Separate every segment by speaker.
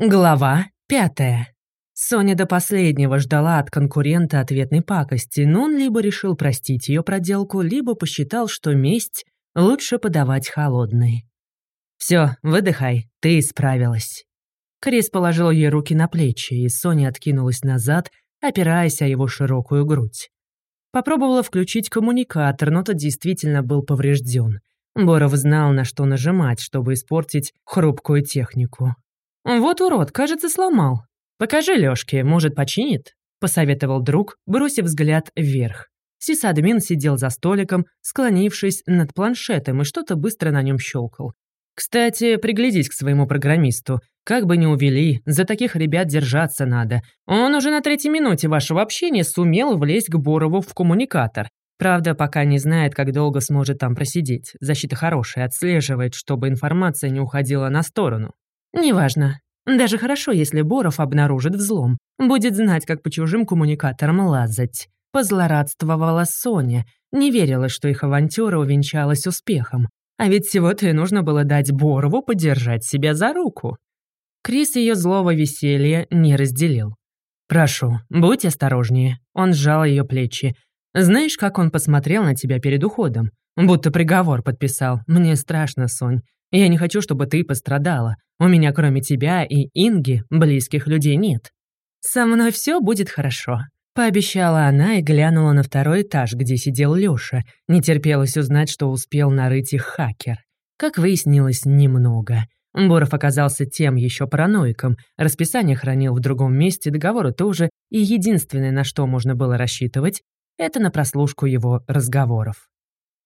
Speaker 1: Глава пятая. Соня до последнего ждала от конкурента ответной пакости, но он либо решил простить ее проделку, либо посчитал, что месть лучше подавать холодной. Все, выдыхай, ты исправилась». Крис положил ей руки на плечи, и Соня откинулась назад, опираясь о его широкую грудь. Попробовала включить коммуникатор, но тот действительно был поврежден. Боров знал, на что нажимать, чтобы испортить хрупкую технику. «Вот урод, кажется, сломал. Покажи Лёшке, может, починит?» — посоветовал друг, бросив взгляд вверх. Сисадмин сидел за столиком, склонившись над планшетом и что-то быстро на нем щелкал. «Кстати, приглядись к своему программисту. Как бы ни увели, за таких ребят держаться надо. Он уже на третьей минуте вашего общения сумел влезть к Борову в коммуникатор. Правда, пока не знает, как долго сможет там просидеть. Защита хорошая, отслеживает, чтобы информация не уходила на сторону. Неважно. Даже хорошо, если Боров обнаружит взлом. Будет знать, как по чужим коммуникаторам лазать. Позлорадствовала Соня. Не верила, что их авантюра увенчалась успехом. А ведь всего-то и нужно было дать Борову подержать себя за руку. Крис ее злого веселья не разделил. «Прошу, будь осторожнее». Он сжал ее плечи. «Знаешь, как он посмотрел на тебя перед уходом? Будто приговор подписал. Мне страшно, Сонь. Я не хочу, чтобы ты пострадала. У меня кроме тебя и Инги близких людей нет. Со мной все будет хорошо», — пообещала она и глянула на второй этаж, где сидел Лёша. Не терпелось узнать, что успел нарыть их хакер. Как выяснилось, немного. Боров оказался тем еще параноиком, расписание хранил в другом месте, договоры тоже, и единственное, на что можно было рассчитывать, это на прослушку его разговоров.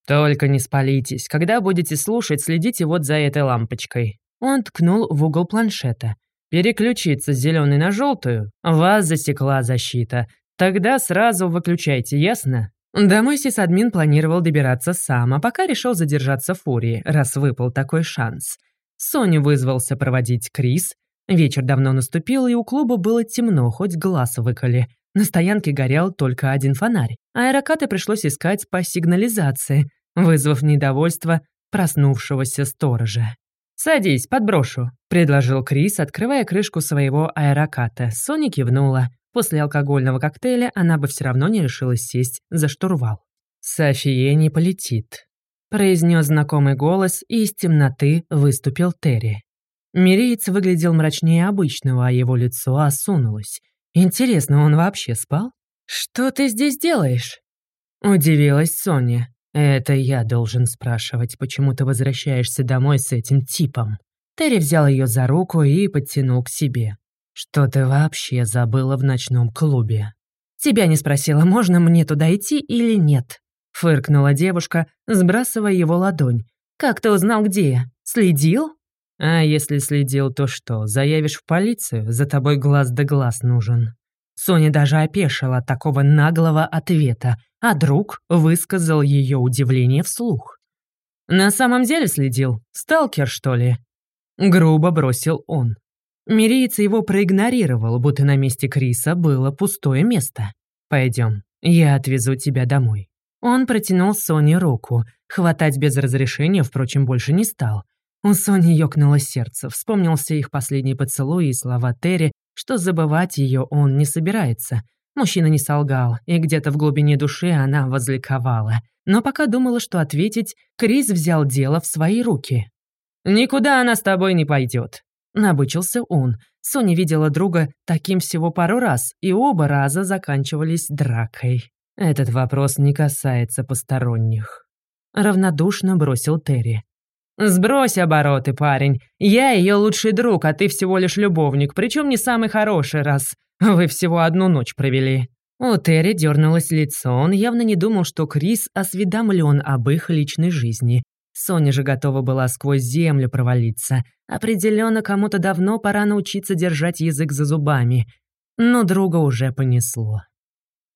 Speaker 1: «Только не спалитесь. Когда будете слушать, следите вот за этой лампочкой». Он ткнул в угол планшета. «Переключиться с зеленой на желтую. Вас засекла защита. Тогда сразу выключайте, ясно?» Домой сисадмин планировал добираться сам, а пока решил задержаться в Фурии, раз выпал такой шанс. Соня вызвался проводить Крис. Вечер давно наступил, и у клуба было темно, хоть глаз выколи. На стоянке горел только один фонарь. Аэрокаты пришлось искать по сигнализации, вызвав недовольство проснувшегося сторожа. «Садись, подброшу», — предложил Крис, открывая крышку своего аэроката. Соня кивнула. После алкогольного коктейля она бы все равно не решилась сесть за штурвал. «София не полетит», — произнес знакомый голос, и из темноты выступил Терри. Мириец выглядел мрачнее обычного, а его лицо осунулось. Интересно, он вообще спал? «Что ты здесь делаешь?» Удивилась Соня. «Это я должен спрашивать, почему ты возвращаешься домой с этим типом?» Терри взял ее за руку и подтянул к себе. «Что ты вообще забыла в ночном клубе?» «Тебя не спросила, можно мне туда идти или нет?» Фыркнула девушка, сбрасывая его ладонь. «Как ты узнал, где я? Следил?» «А если следил, то что, заявишь в полицию? За тобой глаз да глаз нужен». Соня даже опешила такого наглого ответа, а друг высказал ее удивление вслух. «На самом деле следил? Сталкер, что ли?» Грубо бросил он. Мириец его проигнорировал, будто на месте Криса было пустое место. Пойдем, я отвезу тебя домой». Он протянул Соне руку. Хватать без разрешения, впрочем, больше не стал. У Сони ёкнуло сердце, вспомнился их последний поцелуй и слова Терри, что забывать ее он не собирается. Мужчина не солгал, и где-то в глубине души она возликовала. Но пока думала, что ответить, Крис взял дело в свои руки. «Никуда она с тобой не пойдет», — набычился он. Соня видела друга таким всего пару раз, и оба раза заканчивались дракой. «Этот вопрос не касается посторонних», — равнодушно бросил Терри. «Сбрось обороты, парень. Я ее лучший друг, а ты всего лишь любовник, причем не самый хороший раз. Вы всего одну ночь провели». У Терри дернулось лицо. Он явно не думал, что Крис осведомлен об их личной жизни. Соня же готова была сквозь землю провалиться. Определенно, кому-то давно пора научиться держать язык за зубами. Но друга уже понесло.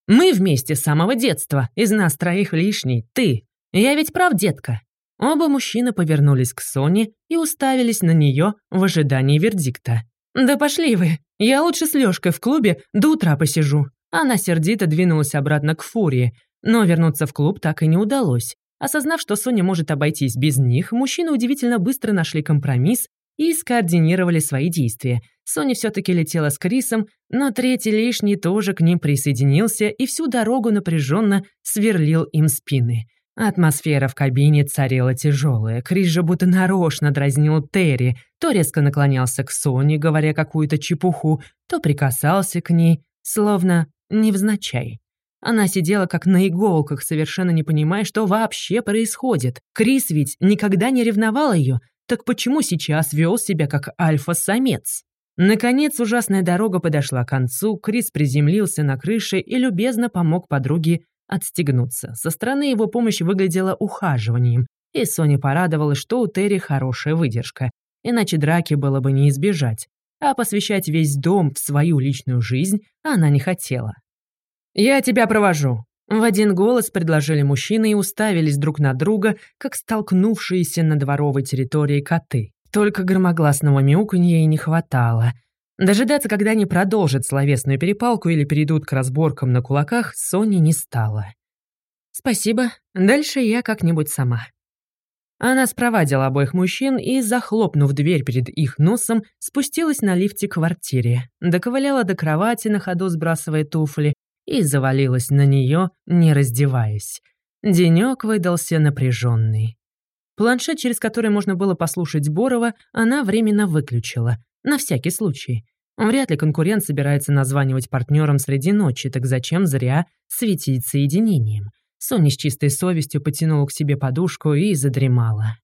Speaker 1: «Мы вместе с самого детства. Из нас троих лишний. Ты. Я ведь прав, детка?» Оба мужчины повернулись к Соне и уставились на нее в ожидании вердикта. «Да пошли вы! Я лучше с Лёшкой в клубе до утра посижу». Она сердито двинулась обратно к Фурии, но вернуться в клуб так и не удалось. Осознав, что Соня может обойтись без них, мужчины удивительно быстро нашли компромисс и скоординировали свои действия. Соня все-таки летела с Крисом, но третий лишний тоже к ним присоединился и всю дорогу напряженно сверлил им спины. Атмосфера в кабине царила тяжелая. Крис же будто нарочно дразнил Терри, то резко наклонялся к Соне, говоря какую-то чепуху, то прикасался к ней, словно невзначай. Она сидела как на иголках, совершенно не понимая, что вообще происходит. Крис ведь никогда не ревновал ее, так почему сейчас вел себя как альфа-самец? Наконец ужасная дорога подошла к концу, Крис приземлился на крыше и любезно помог подруге отстегнуться. Со стороны его помощь выглядела ухаживанием, и Соня порадовалась, что у Терри хорошая выдержка, иначе драки было бы не избежать, а посвящать весь дом в свою личную жизнь она не хотела. «Я тебя провожу», в один голос предложили мужчины и уставились друг на друга, как столкнувшиеся на дворовой территории коты. Только громогласного мяуканья и не хватало. Дожидаться, когда они продолжат словесную перепалку или перейдут к разборкам на кулаках, Сони не стала. «Спасибо, дальше я как-нибудь сама». Она спровадила обоих мужчин и, захлопнув дверь перед их носом, спустилась на лифте к квартире, доковыляла до кровати, на ходу сбрасывая туфли, и завалилась на нее, не раздеваясь. Денек выдался напряженный. Планшет, через который можно было послушать Борова, она временно выключила, на всякий случай. Вряд ли конкурент собирается названивать партнерам среди ночи, так зачем зря светить соединением? Соня с чистой совестью потянула к себе подушку и задремала.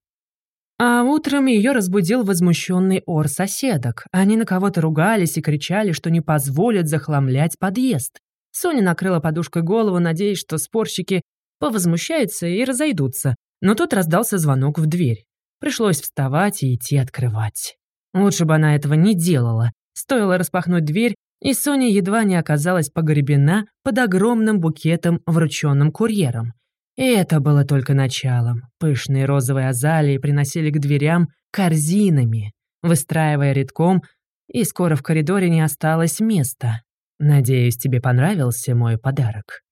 Speaker 1: А утром ее разбудил возмущенный ор соседок. Они на кого-то ругались и кричали, что не позволят захламлять подъезд. Соня накрыла подушкой голову, надеясь, что спорщики повозмущаются и разойдутся. Но тут раздался звонок в дверь. Пришлось вставать и идти открывать. Лучше бы она этого не делала. Стоило распахнуть дверь, и Соня едва не оказалась погребена под огромным букетом, врученным курьером. И это было только началом. Пышные розовые азалии приносили к дверям корзинами, выстраивая редком, и скоро в коридоре не осталось места. «Надеюсь, тебе понравился мой подарок».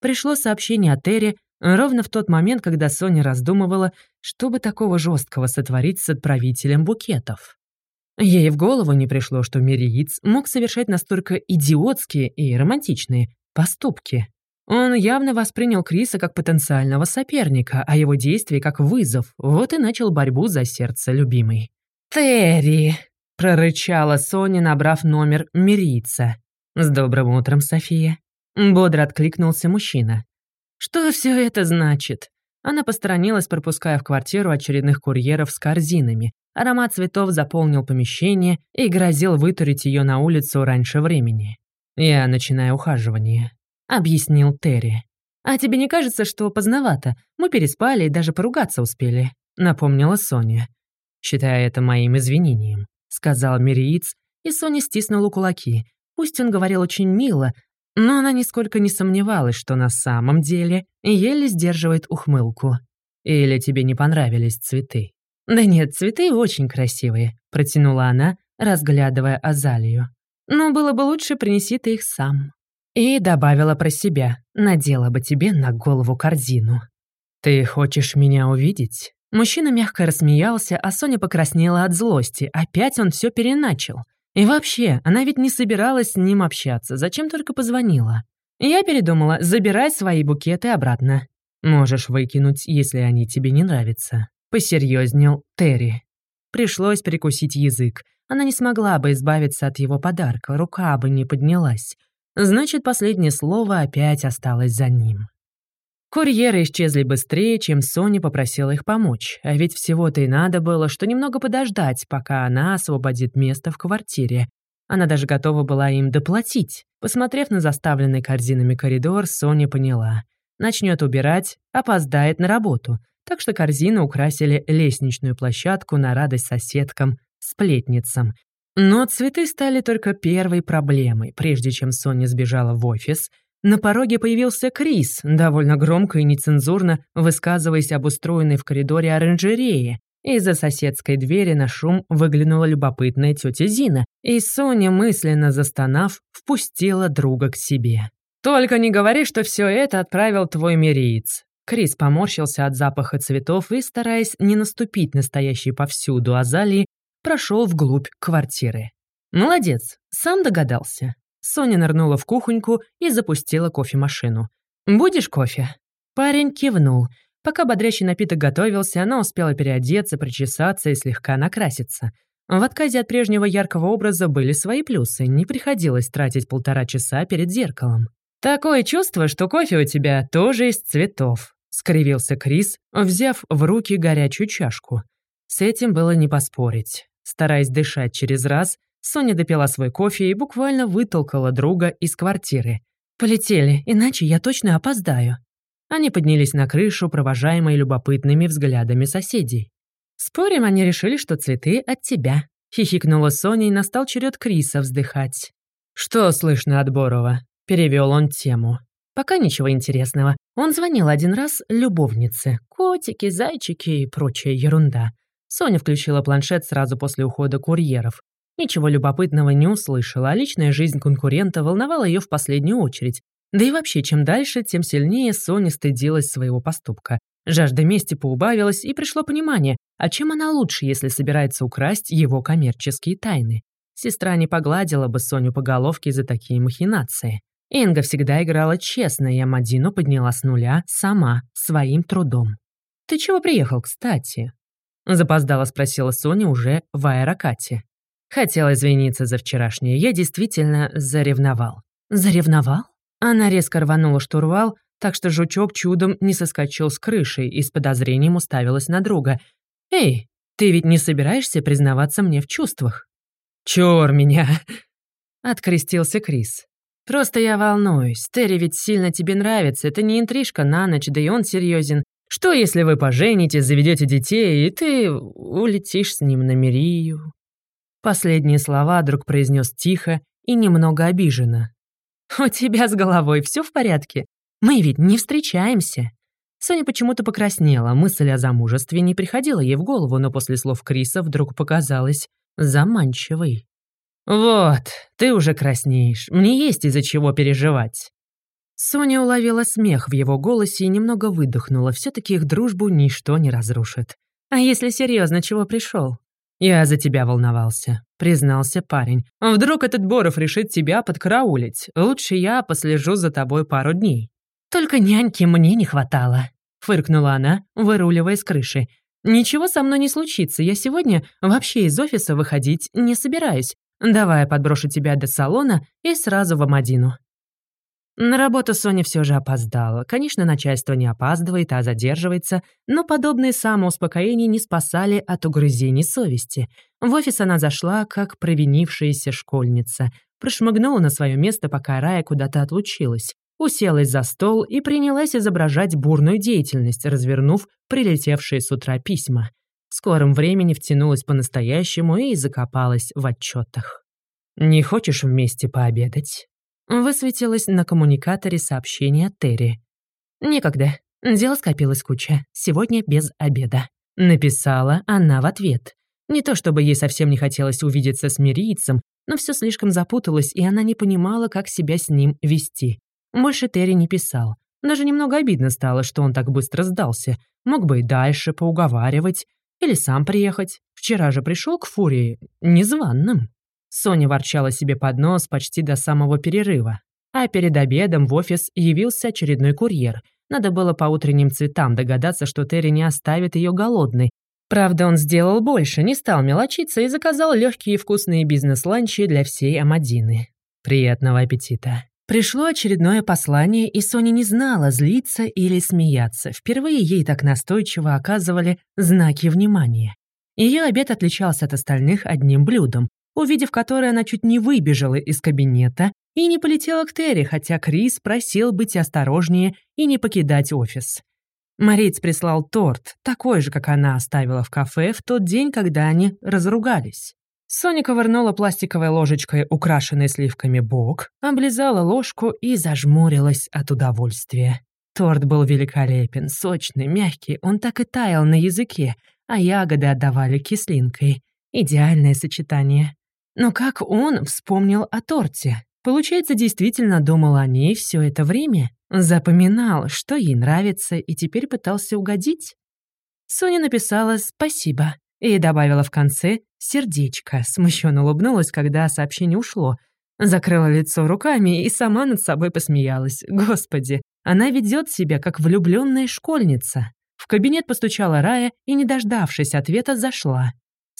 Speaker 1: Пришло сообщение от Терри ровно в тот момент, когда Соня раздумывала, чтобы такого жесткого сотворить с отправителем букетов. Ей в голову не пришло, что Мириец мог совершать настолько идиотские и романтичные поступки. Он явно воспринял Криса как потенциального соперника, а его действия как вызов, вот и начал борьбу за сердце любимой. «Терри!» — прорычала Соня, набрав номер Мирийца. «С добрым утром, София!» Бодро откликнулся мужчина. «Что все это значит?» Она посторонилась, пропуская в квартиру очередных курьеров с корзинами. Аромат цветов заполнил помещение и грозил вытурить ее на улицу раньше времени. «Я начинаю ухаживание», — объяснил Терри. «А тебе не кажется, что поздновато? Мы переспали и даже поругаться успели», — напомнила Соня. «Считая это моим извинением», — сказал Мириец, и Соня стиснула кулаки. Пусть он говорил очень мило, но она нисколько не сомневалась, что на самом деле еле сдерживает ухмылку. «Или тебе не понравились цветы?» «Да нет, цветы очень красивые», — протянула она, разглядывая азалию. «Но было бы лучше, принеси ты их сам». И добавила про себя, надела бы тебе на голову корзину. «Ты хочешь меня увидеть?» Мужчина мягко рассмеялся, а Соня покраснела от злости. Опять он все переначал. И вообще, она ведь не собиралась с ним общаться, зачем только позвонила. Я передумала, забирай свои букеты обратно. Можешь выкинуть, если они тебе не нравятся. Посерьезнел Терри. Пришлось прикусить язык. Она не смогла бы избавиться от его подарка, рука бы не поднялась. Значит, последнее слово опять осталось за ним. Курьеры исчезли быстрее, чем Соня попросила их помочь, а ведь всего-то и надо было, что немного подождать, пока она освободит место в квартире. Она даже готова была им доплатить. Посмотрев на заставленный корзинами коридор, Соня поняла. Начнет убирать, опоздает на работу. Так что корзины украсили лестничную площадку на радость соседкам, сплетницам. Но цветы стали только первой проблемой. Прежде чем Соня сбежала в офис, на пороге появился Крис, довольно громко и нецензурно высказываясь об устроенной в коридоре оранжерее. Из-за соседской двери на шум выглянула любопытная тетя Зина, и Соня, мысленно застонав, впустила друга к себе. «Только не говори, что все это отправил твой мириец». Крис поморщился от запаха цветов и, стараясь не наступить настоящей повсюду азалии, прошел вглубь квартиры. «Молодец, сам догадался». Соня нырнула в кухоньку и запустила кофемашину. «Будешь кофе?» Парень кивнул. Пока бодрящий напиток готовился, она успела переодеться, причесаться и слегка накраситься. В отказе от прежнего яркого образа были свои плюсы, не приходилось тратить полтора часа перед зеркалом. «Такое чувство, что кофе у тебя тоже из цветов», — скривился Крис, взяв в руки горячую чашку. С этим было не поспорить. Стараясь дышать через раз, Соня допила свой кофе и буквально вытолкала друга из квартиры. «Полетели, иначе я точно опоздаю». Они поднялись на крышу, провожаемые любопытными взглядами соседей. «Спорим, они решили, что цветы от тебя», — хихикнула Соня, и настал черед Криса вздыхать. «Что слышно от Борова?» — перевел он тему. Пока ничего интересного. Он звонил один раз любовнице. Котики, зайчики и прочая ерунда. Соня включила планшет сразу после ухода курьеров. Ничего любопытного не услышала, а личная жизнь конкурента волновала ее в последнюю очередь. Да и вообще, чем дальше, тем сильнее Соня стыдилась своего поступка. Жажда мести поубавилась, и пришло понимание, а чем она лучше, если собирается украсть его коммерческие тайны. Сестра не погладила бы Соню по головке за такие махинации. Инга всегда играла честно, и Амадину подняла с нуля сама, своим трудом. «Ты чего приехал, кстати?» Запоздала спросила Соня уже в аэрокате. Хотел извиниться за вчерашнее. Я действительно заревновал. Заревновал? Она резко рванула штурвал, так что жучок чудом не соскочил с крыши и с подозрением уставилась на друга. «Эй, ты ведь не собираешься признаваться мне в чувствах?» «Чёр меня!» — открестился Крис. «Просто я волнуюсь. Терри ведь сильно тебе нравится. Это не интрижка на ночь, да и он серьезен. Что, если вы поженитесь, заведете детей, и ты улетишь с ним на Мирию?» Последние слова друг произнес тихо и немного обиженно. «У тебя с головой все в порядке? Мы ведь не встречаемся». Соня почему-то покраснела, мысль о замужестве не приходила ей в голову, но после слов Криса вдруг показалась заманчивой. «Вот, ты уже краснеешь, мне есть из-за чего переживать». Соня уловила смех в его голосе и немного выдохнула, все таки их дружбу ничто не разрушит. «А если серьезно, чего пришел? «Я за тебя волновался», — признался парень. «Вдруг этот Боров решит тебя подкараулить? Лучше я послежу за тобой пару дней». «Только няньки мне не хватало», — фыркнула она, выруливая с крыши. «Ничего со мной не случится, я сегодня вообще из офиса выходить не собираюсь. Давай я подброшу тебя до салона и сразу в Амадину». На работу Соня все же опоздала. Конечно, начальство не опаздывает, а задерживается, но подобные самоуспокоения не спасали от угрызений совести. В офис она зашла, как провинившаяся школьница. Прошмыгнула на свое место, пока Рая куда-то отлучилась. Уселась за стол и принялась изображать бурную деятельность, развернув прилетевшие с утра письма. В скором времени втянулась по-настоящему и закопалась в отчетах. «Не хочешь вместе пообедать?» Высветилось на коммуникаторе сообщение от Терри. «Некогда. Дело скопилось куча. Сегодня без обеда». Написала она в ответ. Не то чтобы ей совсем не хотелось увидеться с мирийцем, но все слишком запуталось, и она не понимала, как себя с ним вести. Больше Терри не писал. Даже немного обидно стало, что он так быстро сдался. Мог бы и дальше поуговаривать. Или сам приехать. Вчера же пришел к Фурии незваным. Соня ворчала себе под нос почти до самого перерыва. А перед обедом в офис явился очередной курьер. Надо было по утренним цветам догадаться, что Терри не оставит ее голодной. Правда, он сделал больше, не стал мелочиться и заказал легкие и вкусные бизнес-ланчи для всей Амадины. Приятного аппетита. Пришло очередное послание, и Соня не знала, злиться или смеяться. Впервые ей так настойчиво оказывали знаки внимания. Ее обед отличался от остальных одним блюдом увидев которое, она чуть не выбежала из кабинета и не полетела к Терри, хотя Крис просил быть осторожнее и не покидать офис. Мариц прислал торт, такой же, как она оставила в кафе в тот день, когда они разругались. Соня ковырнула пластиковой ложечкой, украшенной сливками, бок, облизала ложку и зажмурилась от удовольствия. Торт был великолепен, сочный, мягкий, он так и таял на языке, а ягоды отдавали кислинкой. Идеальное сочетание. Но как он вспомнил о торте? Получается, действительно думал о ней все это время? Запоминал, что ей нравится, и теперь пытался угодить? Соня написала «спасибо». И добавила в конце сердечко, смущенно улыбнулась, когда сообщение ушло. Закрыла лицо руками и сама над собой посмеялась. Господи, она ведет себя как влюбленная школьница. В кабинет постучала Рая и, не дождавшись ответа, зашла.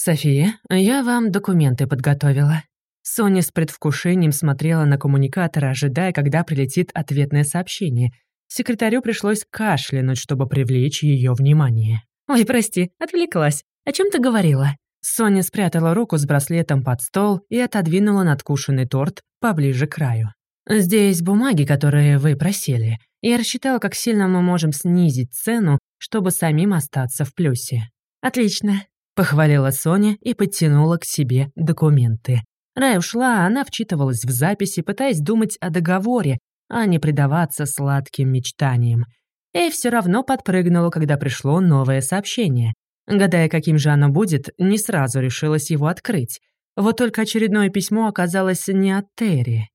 Speaker 1: «София, я вам документы подготовила». Соня с предвкушением смотрела на коммуникатор, ожидая, когда прилетит ответное сообщение. Секретарю пришлось кашлянуть, чтобы привлечь ее внимание. «Ой, прости, отвлеклась. О чем ты говорила?» Соня спрятала руку с браслетом под стол и отодвинула надкушенный торт поближе к краю. «Здесь бумаги, которые вы просили. Я рассчитала, как сильно мы можем снизить цену, чтобы самим остаться в плюсе». «Отлично», — похвалила Соня и подтянула к себе документы. Рая ушла, а она вчитывалась в записи, пытаясь думать о договоре, а не предаваться сладким мечтаниям. И все равно подпрыгнула, когда пришло новое сообщение. Гадая, каким же оно будет, не сразу решилась его открыть. Вот только очередное письмо оказалось не от Терри.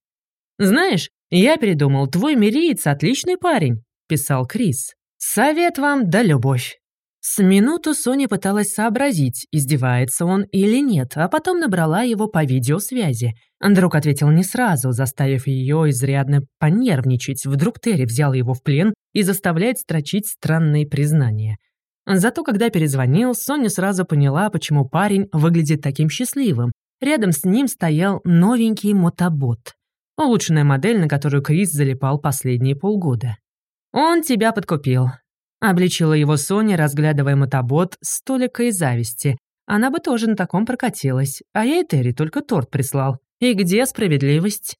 Speaker 1: «Знаешь, я передумал, твой мириец отличный парень», — писал Крис. «Совет вам да любовь». С минуту Соня пыталась сообразить, издевается он или нет, а потом набрала его по видеосвязи. Друг ответил не сразу, заставив ее изрядно понервничать. Вдруг Терри взял его в плен и заставляет строчить странные признания. Зато когда перезвонил, Соня сразу поняла, почему парень выглядит таким счастливым. Рядом с ним стоял новенький мотобот. Улучшенная модель, на которую Крис залипал последние полгода. «Он тебя подкупил», Обличила его Соня, разглядывая мотобот с толикой зависти. Она бы тоже на таком прокатилась, а и Терри только торт прислал. И где справедливость?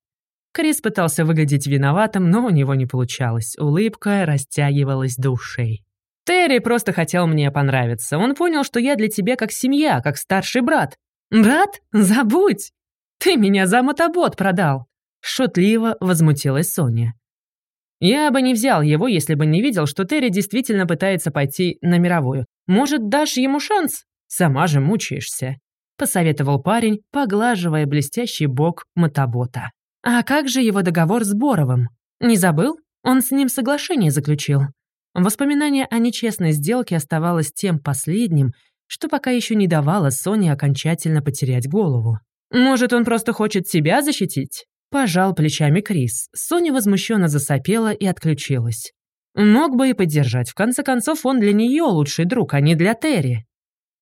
Speaker 1: Крис пытался выглядеть виноватым, но у него не получалось. Улыбка растягивалась до ушей. «Терри просто хотел мне понравиться. Он понял, что я для тебя как семья, как старший брат». «Брат? Забудь! Ты меня за мотобот продал!» Шутливо возмутилась Соня. Я бы не взял его, если бы не видел, что Терри действительно пытается пойти на мировую. Может, дашь ему шанс? Сама же мучаешься», — посоветовал парень, поглаживая блестящий бок мотобота. «А как же его договор с Боровым? Не забыл? Он с ним соглашение заключил». Воспоминание о нечестной сделке оставалось тем последним, что пока еще не давало Соне окончательно потерять голову. «Может, он просто хочет себя защитить?» Пожал плечами Крис. Соня возмущенно засопела и отключилась. Мог бы и поддержать. В конце концов, он для нее лучший друг, а не для Терри.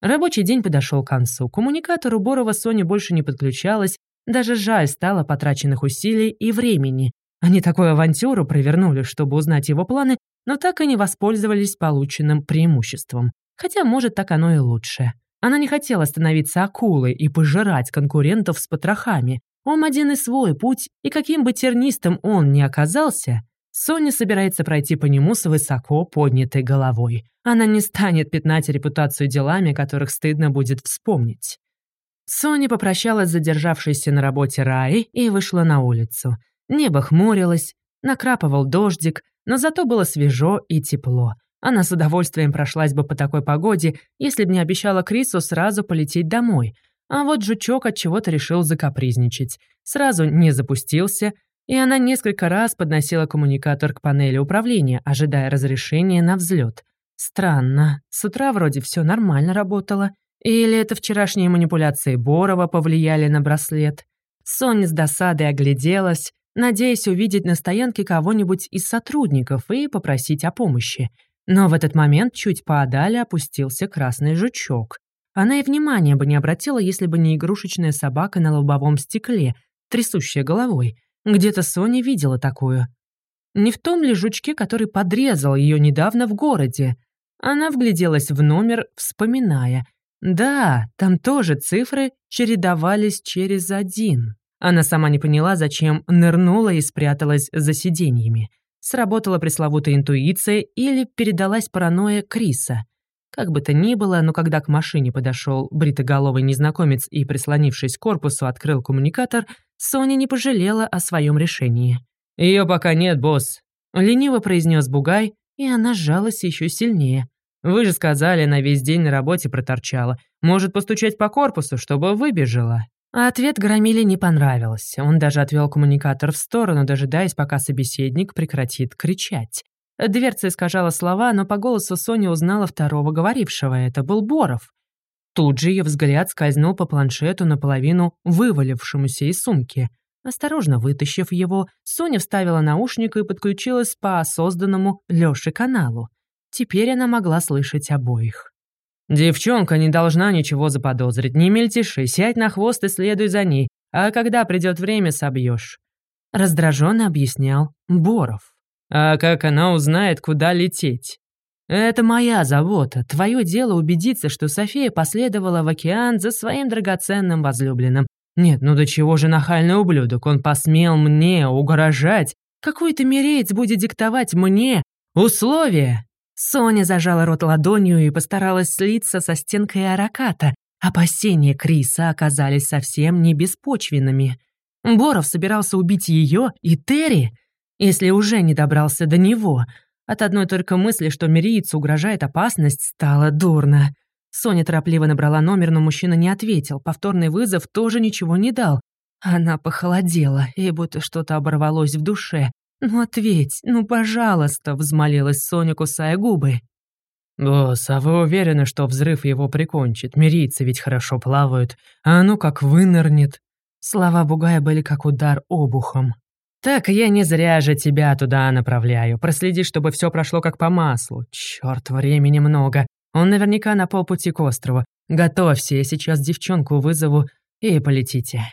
Speaker 1: Рабочий день подошел к концу. К коммуникатору Борова Соня больше не подключалась. Даже жаль стало потраченных усилий и времени. Они такую авантюру провернули, чтобы узнать его планы, но так и не воспользовались полученным преимуществом. Хотя, может, так оно и лучше. Она не хотела становиться акулой и пожирать конкурентов с потрохами. Он один и свой путь, и каким бы тернистым он ни оказался, Соня собирается пройти по нему с высоко поднятой головой. Она не станет пятнать репутацию делами, которых стыдно будет вспомнить. Соня попрощалась с задержавшейся на работе Раи и вышла на улицу. Небо хмурилось, накрапывал дождик, но зато было свежо и тепло. Она с удовольствием прошлась бы по такой погоде, если бы не обещала Крису сразу полететь домой — а вот жучок от чего-то решил закапризничать. Сразу не запустился, и она несколько раз подносила коммуникатор к панели управления, ожидая разрешения на взлет. Странно, с утра вроде все нормально работало. Или это вчерашние манипуляции Борова повлияли на браслет? Соня с досадой огляделась, надеясь увидеть на стоянке кого-нибудь из сотрудников и попросить о помощи. Но в этот момент чуть поодаль опустился красный жучок. Она и внимания бы не обратила, если бы не игрушечная собака на лобовом стекле, трясущая головой. Где-то Соня видела такую. Не в том ли жучке, который подрезал ее недавно в городе? Она вгляделась в номер, вспоминая. Да, там тоже цифры чередовались через один. Она сама не поняла, зачем нырнула и спряталась за сиденьями. Сработала пресловутая интуиция или передалась паранойя Криса. Как бы то ни было, но когда к машине подошел бритоголовый незнакомец и, прислонившись к корпусу, открыл коммуникатор, Соня не пожалела о своем решении. Ее пока нет, босс», — лениво произнес Бугай, и она сжалась еще сильнее. «Вы же сказали, на весь день на работе проторчала. Может постучать по корпусу, чтобы выбежала». А ответ Громиле не понравился. Он даже отвел коммуникатор в сторону, дожидаясь, пока собеседник прекратит кричать. Дверца искажала слова, но по голосу Соня узнала второго говорившего. Это был Боров. Тут же ее взгляд скользнул по планшету наполовину вывалившемуся из сумки. Осторожно вытащив его, Соня вставила наушник и подключилась по созданному Лёше каналу. Теперь она могла слышать обоих. «Девчонка не должна ничего заподозрить. Не мельтеши, сядь на хвост и следуй за ней. А когда придет время, собьешь. Раздраженно объяснял Боров. «А как она узнает, куда лететь?» «Это моя забота. Твое дело убедиться, что София последовала в океан за своим драгоценным возлюбленным. Нет, ну до чего же нахальный ублюдок, он посмел мне угрожать. Какой-то миреец будет диктовать мне условия?» Соня зажала рот ладонью и постаралась слиться со стенкой араката. Опасения Криса оказались совсем не беспочвенными. Боров собирался убить ее и Терри, если уже не добрался до него. От одной только мысли, что мирийцу угрожает опасность, стало дурно. Соня торопливо набрала номер, но мужчина не ответил. Повторный вызов тоже ничего не дал. Она похолодела, и будто что-то оборвалось в душе. «Ну ответь, ну пожалуйста», — взмолилась Соня, кусая губы.
Speaker 2: «Босс, а вы уверены, что взрыв его прикончит? Мирийцы ведь хорошо плавают. А ну как вынырнет?»
Speaker 1: Слова Бугая были как удар обухом. «Так я не зря же тебя туда направляю. Проследи, чтобы все прошло как по маслу. Черт, времени много. Он наверняка на полпути к острову. Готовься, я сейчас девчонку вызову и полетите».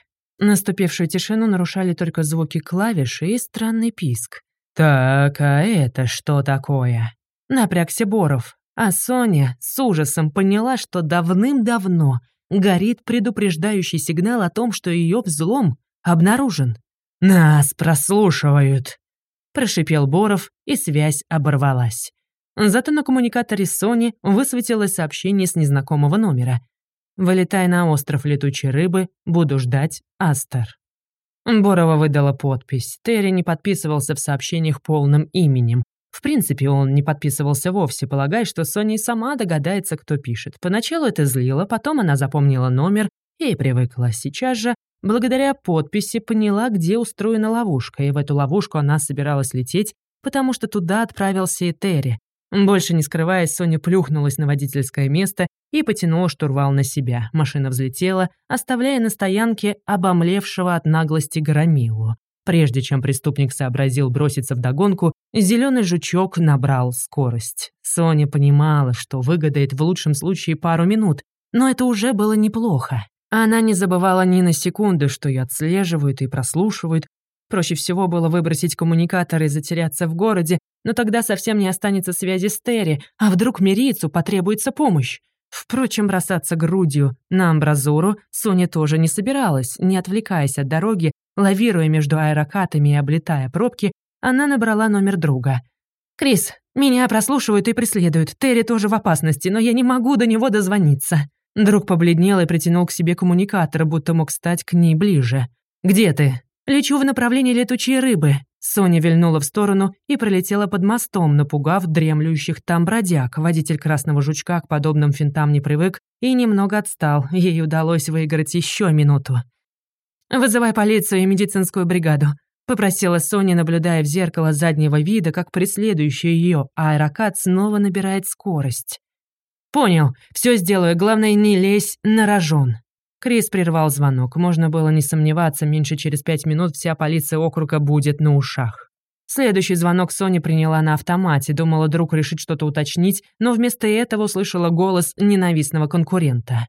Speaker 1: Наступившую тишину нарушали только звуки клавиш и странный писк. «Так, а это что такое?» Напрягся Боров, а Соня с ужасом поняла, что давным-давно горит предупреждающий сигнал о том, что ее взлом обнаружен. «Нас прослушивают!» — прошипел Боров, и связь оборвалась. Зато на коммуникаторе Сони высветилось сообщение с незнакомого номера. «Вылетай на остров летучей рыбы, буду ждать, Астер». Борова выдала подпись. Терри не подписывался в сообщениях полным именем. В принципе, он не подписывался вовсе, полагая, что Соня сама догадается, кто пишет. Поначалу это злило, потом она запомнила номер и привыкла. Сейчас же, благодаря подписи, поняла, где устроена ловушка, и в эту ловушку она собиралась лететь, потому что туда отправился и Терри. Больше не скрываясь, Соня плюхнулась на водительское место и потянула штурвал на себя. Машина взлетела, оставляя на стоянке обомлевшего от наглости Громилу. Прежде чем преступник сообразил броситься в догонку, зеленый жучок набрал скорость. Соня понимала, что выгодает в лучшем случае пару минут, но это уже было неплохо. Она не забывала ни на секунду, что ее отслеживают и прослушивают. Проще всего было выбросить коммуникатор и затеряться в городе, но тогда совсем не останется связи с Терри, а вдруг Мирийцу потребуется помощь. Впрочем, бросаться грудью на амбразуру Соня тоже не собиралась. Не отвлекаясь от дороги, лавируя между аэрокатами и облетая пробки, она набрала номер друга. «Крис, меня прослушивают и преследуют. Терри тоже в опасности, но я не могу до него дозвониться». Друг побледнел и притянул к себе коммуникатор, будто мог стать к ней ближе. «Где ты?» «Лечу в направлении летучей рыбы». Соня вильнула в сторону и пролетела под мостом, напугав дремлющих там бродяг. Водитель красного жучка к подобным финтам не привык и немного отстал. Ей удалось выиграть еще минуту. «Вызывай полицию и медицинскую бригаду», — попросила Соня, наблюдая в зеркало заднего вида, как преследующий ее аэрокат снова набирает скорость. «Понял, все сделаю, главное, не лезь на рожон». Крис прервал звонок. Можно было не сомневаться, меньше через пять минут вся полиция округа будет на ушах. Следующий звонок Соня приняла на автомате, думала, друг решит что-то уточнить, но вместо этого услышала голос ненавистного конкурента.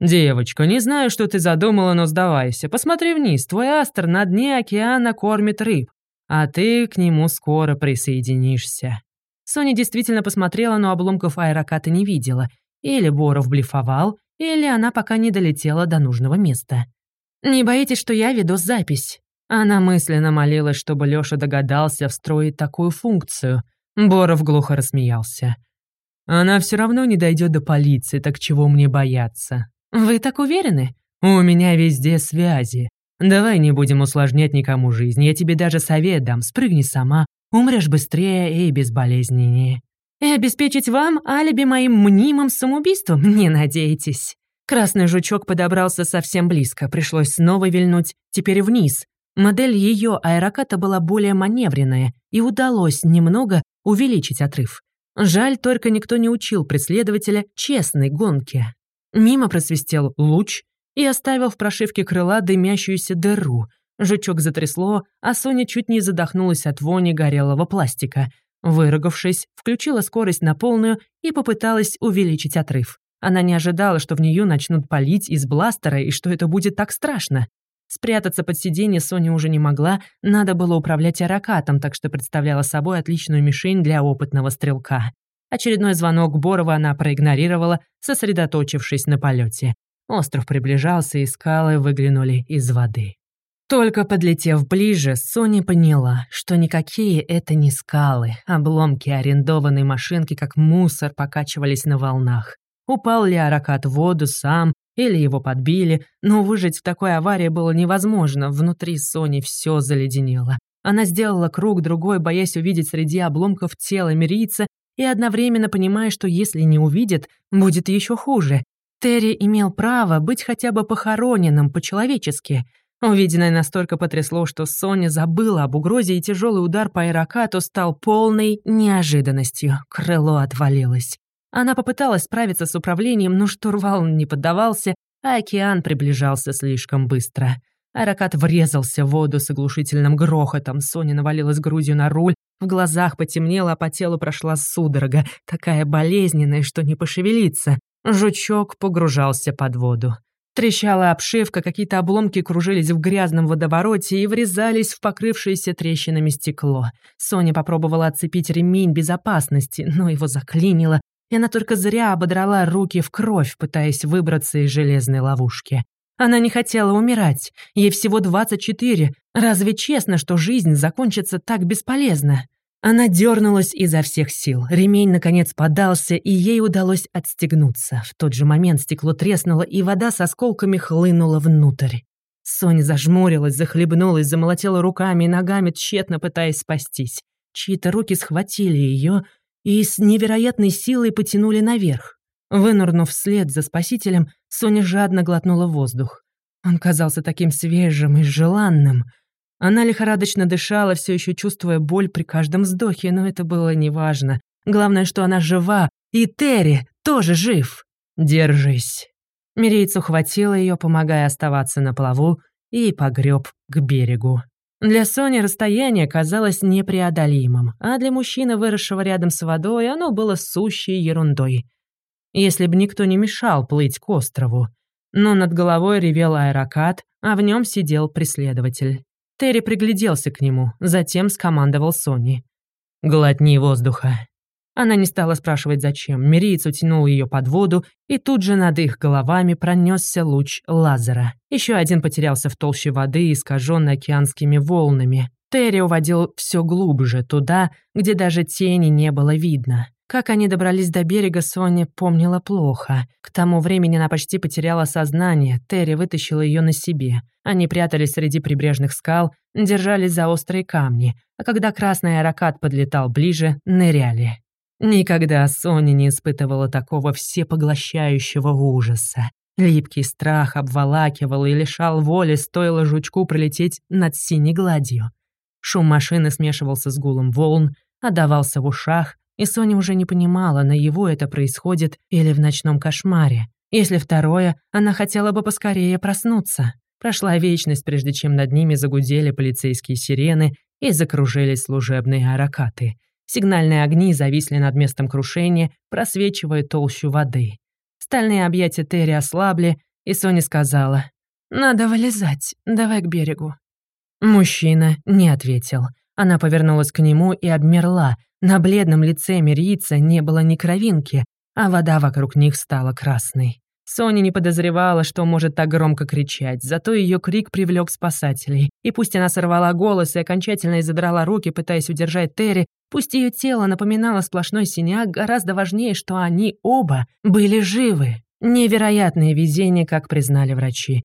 Speaker 1: «Девочка, не знаю, что ты задумала, но сдавайся. Посмотри вниз, твой астр на дне океана кормит рыб, а ты к нему скоро присоединишься». Соня действительно посмотрела, но обломков аэроката не видела. Или Боров блефовал, или она пока не долетела до нужного места. «Не боитесь, что я веду запись?» Она мысленно молилась, чтобы Лёша догадался встроить такую функцию. Боров глухо рассмеялся. «Она все равно не дойдет до полиции, так чего мне бояться?» «Вы так уверены?» «У меня везде связи. Давай не будем усложнять никому жизнь. Я тебе даже совет дам. Спрыгни сама. Умрешь быстрее и безболезненнее». И обеспечить вам алиби моим мнимым самоубийством не надейтесь. Красный жучок подобрался совсем близко, пришлось снова вильнуть, теперь вниз. Модель ее аэроката была более маневренная, и удалось немного увеличить отрыв. Жаль, только никто не учил преследователя честной гонке. Мимо просвистел луч и оставил в прошивке крыла дымящуюся дыру. Жучок затрясло, а Соня чуть не задохнулась от вони горелого пластика. Выругавшись, включила скорость на полную и попыталась увеличить отрыв. Она не ожидала, что в нее начнут палить из бластера и что это будет так страшно. Спрятаться под сиденье Соня уже не могла, надо было управлять аракатом, так что представляла собой отличную мишень для опытного стрелка. Очередной звонок Борова она проигнорировала, сосредоточившись на полете. Остров приближался, и скалы выглянули из воды. Только подлетев ближе, Соня поняла, что никакие это не скалы. Обломки арендованной машинки, как мусор, покачивались на волнах. Упал ли Аракат в воду сам, или его подбили, но выжить в такой аварии было невозможно, внутри Сони все заледенело. Она сделала круг другой, боясь увидеть среди обломков тело мирийца, и одновременно понимая, что если не увидит, будет еще хуже. Терри имел право быть хотя бы похороненным по-человечески. Увиденное настолько потрясло, что Соня забыла об угрозе, и тяжелый удар по аэрокату стал полной неожиданностью. Крыло отвалилось. Она попыталась справиться с управлением, но штурвал не поддавался, а океан приближался слишком быстро. Аэрокат врезался в воду с оглушительным грохотом. Соня навалилась грудью на руль, в глазах потемнело, а по телу прошла судорога, такая болезненная, что не пошевелиться. Жучок погружался под воду. Трещала обшивка, какие-то обломки кружились в грязном водовороте и врезались в покрывшееся трещинами стекло. Соня попробовала отцепить ремень безопасности, но его заклинило, и она только зря ободрала руки в кровь, пытаясь выбраться из железной ловушки. Она не хотела умирать, ей всего 24. Разве честно, что жизнь закончится так бесполезно? Она дернулась изо всех сил. Ремень, наконец, подался, и ей удалось отстегнуться. В тот же момент стекло треснуло, и вода с осколками хлынула внутрь. Соня зажмурилась, захлебнулась, замолотела руками и ногами, тщетно пытаясь спастись. Чьи-то руки схватили ее и с невероятной силой потянули наверх. Вынырнув вслед за спасителем, Соня жадно глотнула воздух. Он казался таким свежим и желанным. Она лихорадочно дышала, все еще чувствуя боль при каждом вздохе, но это было неважно. Главное, что она жива, и Терри тоже жив. «Держись». Мирейц ухватила ее, помогая оставаться на плаву, и погреб к берегу. Для Сони расстояние казалось непреодолимым, а для мужчины, выросшего рядом с водой, оно было сущей ерундой. Если бы никто не мешал плыть к острову. Но над головой ревел аэрокат, а в нем сидел преследователь. Терри пригляделся к нему, затем скомандовал Сони. «Глотни воздуха». Она не стала спрашивать, зачем. Мириец утянул ее под воду, и тут же над их головами пронесся луч лазера. Еще один потерялся в толще воды, искаженной океанскими волнами. Терри уводил все глубже, туда, где даже тени не было видно. Как они добрались до берега, Соня помнила плохо. К тому времени она почти потеряла сознание, Терри вытащила ее на себе. Они прятались среди прибрежных скал, держались за острые камни, а когда красный аэрокат подлетал ближе, ныряли. Никогда Соня не испытывала такого всепоглощающего ужаса. Липкий страх обволакивал и лишал воли, стоило жучку пролететь над синей гладью. Шум машины смешивался с гулом волн, отдавался в ушах, и Соня уже не понимала, на его это происходит или в ночном кошмаре. Если второе, она хотела бы поскорее проснуться. Прошла вечность, прежде чем над ними загудели полицейские сирены и закружились служебные аракаты. Сигнальные огни зависли над местом крушения, просвечивая толщу воды. Стальные объятия Терри ослабли, и Соня сказала, «Надо вылезать, давай к берегу». Мужчина не ответил. Она повернулась к нему и обмерла. На бледном лице Мирийца не было ни кровинки, а вода вокруг них стала красной. Соня не подозревала, что может так громко кричать, зато ее крик привлек спасателей. И пусть она сорвала голос и окончательно изодрала руки, пытаясь удержать Терри, пусть ее тело напоминало сплошной синяк, гораздо важнее, что они оба были живы. Невероятное везение, как признали врачи.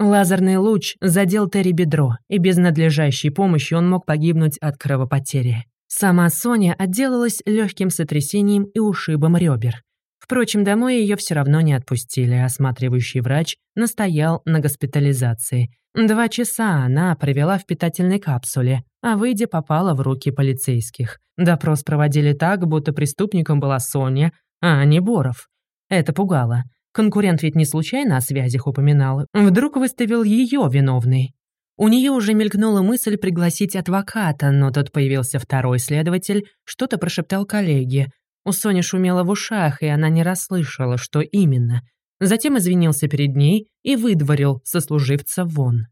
Speaker 1: Лазерный луч задел Терри бедро, и без надлежащей помощи он мог погибнуть от кровопотери. Сама Соня отделалась легким сотрясением и ушибом ребер. Впрочем, домой ее все равно не отпустили, осматривающий врач настоял на госпитализации. Два часа она провела в питательной капсуле, а выйдя попала в руки полицейских. Допрос проводили так, будто преступником была Соня, а не Боров. Это пугало. Конкурент ведь не случайно о связях упоминал. Вдруг выставил ее виновной. У нее уже мелькнула мысль пригласить адвоката, но тут появился второй следователь, что-то прошептал коллеге. У Сони шумело в ушах, и она не расслышала, что именно. Затем извинился перед ней и выдворил сослуживца вон.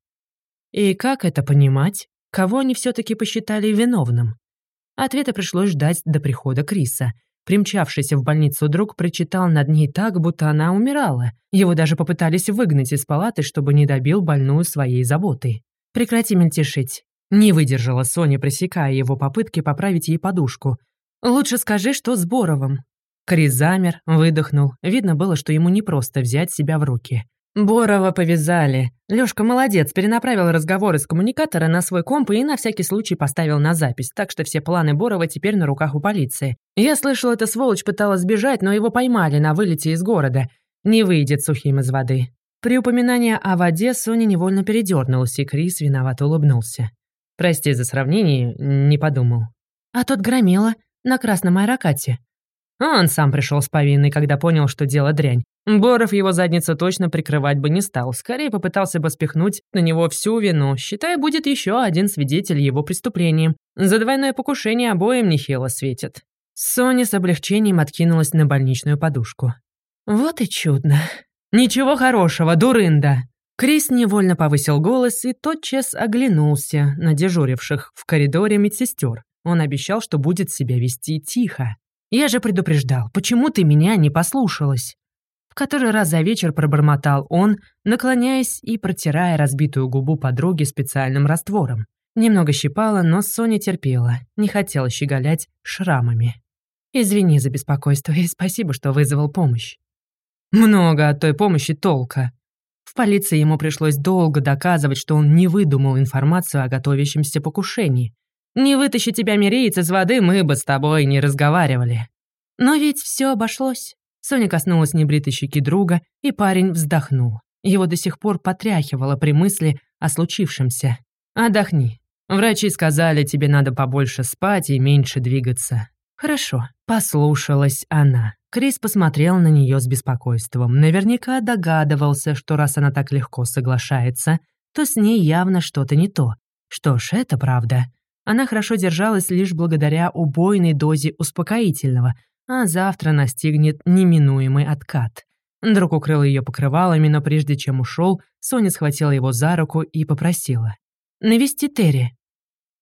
Speaker 1: И как это понимать? Кого они все таки посчитали виновным? Ответа пришлось ждать до прихода Криса. Примчавшийся в больницу друг прочитал над ней так, будто она умирала. Его даже попытались выгнать из палаты, чтобы не добил больную своей заботой. «Прекрати мельтешить». Не выдержала Соня, пресекая его попытки поправить ей подушку. «Лучше скажи, что с Боровым». Крис замер, выдохнул. Видно было, что ему непросто взять себя в руки. Борова повязали. Лёшка молодец, перенаправил разговоры с коммуникатора на свой комп и на всякий случай поставил на запись, так что все планы Борова теперь на руках у полиции. Я слышал, эта сволочь пыталась сбежать, но его поймали на вылете из города. Не выйдет сухим из воды. При упоминании о воде Соня невольно передернулась, и Крис виновато улыбнулся. «Прости за сравнение, не подумал». «А тот громила на красном аэрокате». Он сам пришел с повинной, когда понял, что дело дрянь. Боров его задницу точно прикрывать бы не стал, скорее попытался бы спихнуть на него всю вину, считая, будет еще один свидетель его преступления. За двойное покушение обоим нехило светит. Соня с облегчением откинулась на больничную подушку. «Вот и чудно. Ничего хорошего, дурында!» Крис невольно повысил голос и тотчас оглянулся на дежуривших в коридоре медсестер. Он обещал, что будет себя вести тихо. «Я же предупреждал, почему ты меня не послушалась?» который раз за вечер пробормотал он, наклоняясь и протирая разбитую губу подруги специальным раствором. Немного щипала, но Соня терпела, не хотела щеголять шрамами. «Извини за беспокойство и спасибо, что вызвал помощь». «Много от той помощи толка». В полиции ему пришлось долго доказывать, что он не выдумал информацию о готовящемся покушении. «Не вытащи тебя, мириец, из воды, мы бы с тобой не разговаривали». Но ведь все обошлось. Соня коснулась небритой щеки друга, и парень вздохнул. Его до сих пор потряхивало при мысли о случившемся. «Отдохни. Врачи сказали, тебе надо побольше спать и меньше двигаться». «Хорошо», — послушалась она. Крис посмотрел на нее с беспокойством. Наверняка догадывался, что раз она так легко соглашается, то с ней явно что-то не то. Что ж, это правда. Она хорошо держалась лишь благодаря убойной дозе успокоительного, а завтра настигнет неминуемый откат. Друг укрыл ее покрывалами, но прежде чем ушел, Соня схватила его за руку и попросила. «Навести Терри».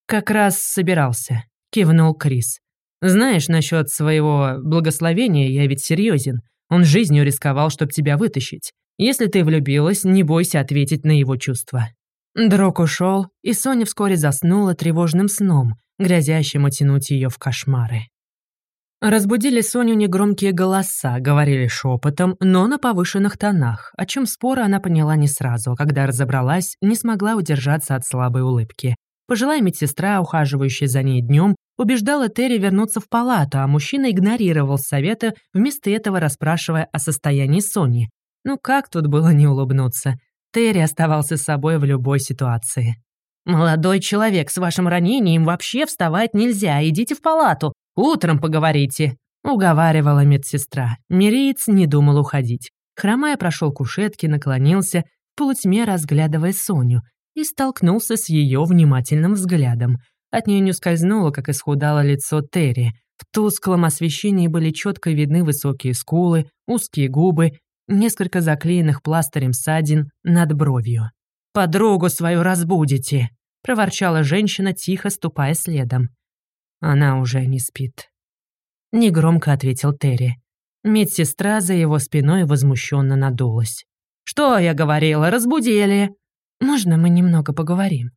Speaker 1: «Как раз собирался», — кивнул Крис. «Знаешь, насчет своего благословения я ведь серьезен. Он жизнью рисковал, чтобы тебя вытащить. Если ты влюбилась, не бойся ответить на его чувства». Друг ушел, и Соня вскоре заснула тревожным сном, грозящим утянуть ее в кошмары. Разбудили Соню негромкие голоса, говорили шепотом, но на повышенных тонах, о чем спора она поняла не сразу, а когда разобралась, не смогла удержаться от слабой улыбки. Пожилая медсестра, ухаживающая за ней днем, убеждала Терри вернуться в палату, а мужчина игнорировал советы, вместо этого расспрашивая о состоянии Сони. Ну как тут было не улыбнуться? Терри оставался собой в любой ситуации. «Молодой человек, с вашим ранением вообще вставать нельзя, идите в палату. Утром поговорите», — уговаривала медсестра. Миреец не думал уходить. Хромая прошел к кушетке, наклонился, в полутьме разглядывая Соню, и столкнулся с ее внимательным взглядом. От нее не ускользнуло, как исхудало лицо Терри. В тусклом освещении были четко видны высокие скулы, узкие губы, несколько заклеенных пластырем ссадин над бровью. «Подругу свою разбудите!» — проворчала женщина, тихо ступая следом. Она уже не спит. Негромко ответил Терри. Медсестра за его спиной возмущенно надулась. «Что я говорила? Разбудили!» «Можно мы немного поговорим?»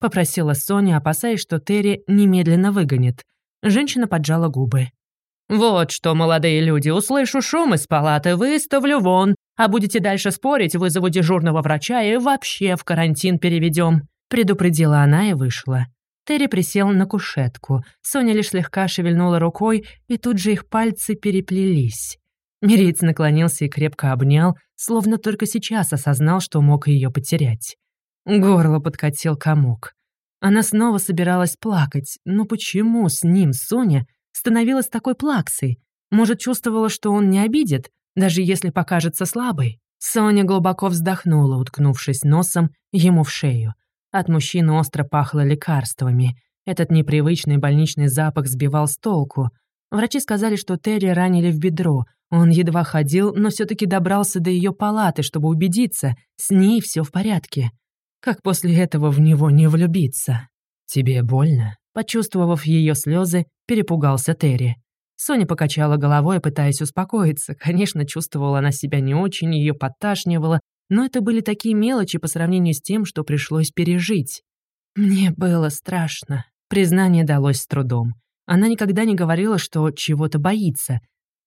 Speaker 1: Попросила Соня, опасаясь, что Терри немедленно выгонит. Женщина поджала губы. «Вот что, молодые люди, услышу шум из палаты, выставлю вон, а будете дальше спорить, вызову дежурного врача и вообще в карантин переведем», предупредила она и вышла. Терри присел на кушетку. Соня лишь слегка шевельнула рукой, и тут же их пальцы переплелись. Мириец наклонился и крепко обнял, словно только сейчас осознал, что мог ее потерять. Горло подкатил комок. Она снова собиралась плакать, но почему с ним Соня становилась такой плаксой? Может, чувствовала, что он не обидит? даже если покажется слабой. Соня глубоко вздохнула, уткнувшись носом ему в шею. От мужчины остро пахло лекарствами. Этот непривычный больничный запах сбивал с толку. Врачи сказали, что Терри ранили в бедро. Он едва ходил, но все таки добрался до ее палаты, чтобы убедиться, с ней все в порядке. Как после этого в него не влюбиться? «Тебе больно?» Почувствовав ее слезы, перепугался Терри. Соня покачала головой, пытаясь успокоиться. Конечно, чувствовала она себя не очень, ее подташнивало, но это были такие мелочи по сравнению с тем, что пришлось пережить. Мне было страшно. Признание далось с трудом. Она никогда не говорила, что чего-то боится.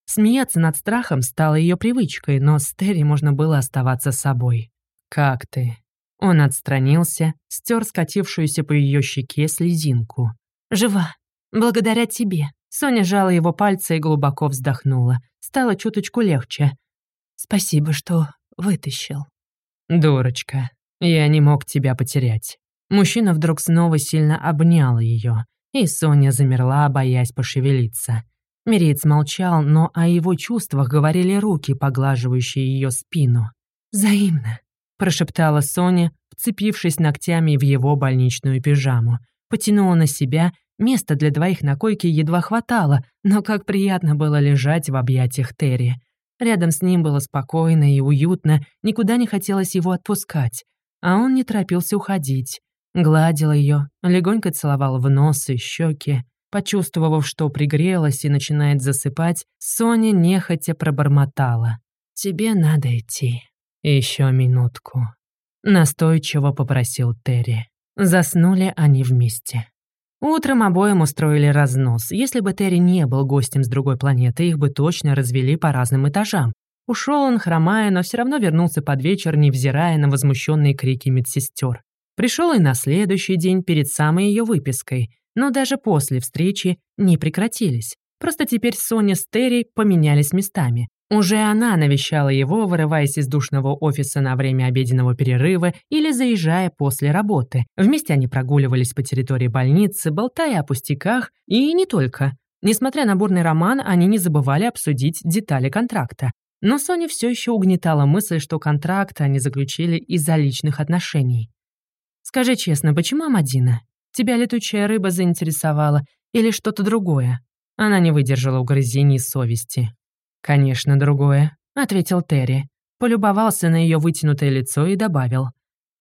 Speaker 1: Смеяться над страхом стало ее привычкой, но с Терри можно было оставаться собой. «Как ты?» Он отстранился, стер скатившуюся по ее щеке слезинку. «Жива. Благодаря тебе». Соня жала его пальцы и глубоко вздохнула. Стало чуточку легче. «Спасибо, что вытащил».
Speaker 2: «Дурочка, я не мог тебя потерять». Мужчина вдруг снова сильно обнял ее, и Соня замерла, боясь пошевелиться. Мириец молчал, но о его чувствах говорили руки, поглаживающие ее спину.
Speaker 1: «Взаимно», — прошептала Соня, вцепившись ногтями в его больничную пижаму. Потянула на себя Места для двоих на койке едва хватало, но как приятно было лежать в объятиях Терри. Рядом с ним было спокойно и уютно, никуда не хотелось его отпускать. А он не торопился уходить. Гладил ее, легонько целовал в нос и щеки. Почувствовав, что пригрелась и начинает засыпать, Соня нехотя пробормотала. «Тебе надо идти». Еще минутку». Настойчиво попросил Терри. Заснули они вместе. Утром обоим устроили разнос. Если бы Терри не был гостем с другой планеты, их бы точно развели по разным этажам. Ушел он, хромая, но все равно вернулся под вечер, невзирая на возмущенные крики медсестер. Пришел и на следующий день перед самой ее выпиской, но даже после встречи не прекратились. Просто теперь Соня с Терри поменялись местами. Уже она навещала его, вырываясь из душного офиса на время обеденного перерыва или заезжая после работы. Вместе они прогуливались по территории больницы, болтая о пустяках, и не только. Несмотря на бурный роман, они не забывали обсудить детали контракта. Но Соня все еще угнетала мысль, что контракт они заключили из-за личных отношений. «Скажи честно, почему Амадина? Тебя летучая рыба заинтересовала или что-то другое?» Она не выдержала угрызений совести. «Конечно, другое», — ответил Терри. Полюбовался на ее вытянутое лицо и добавил.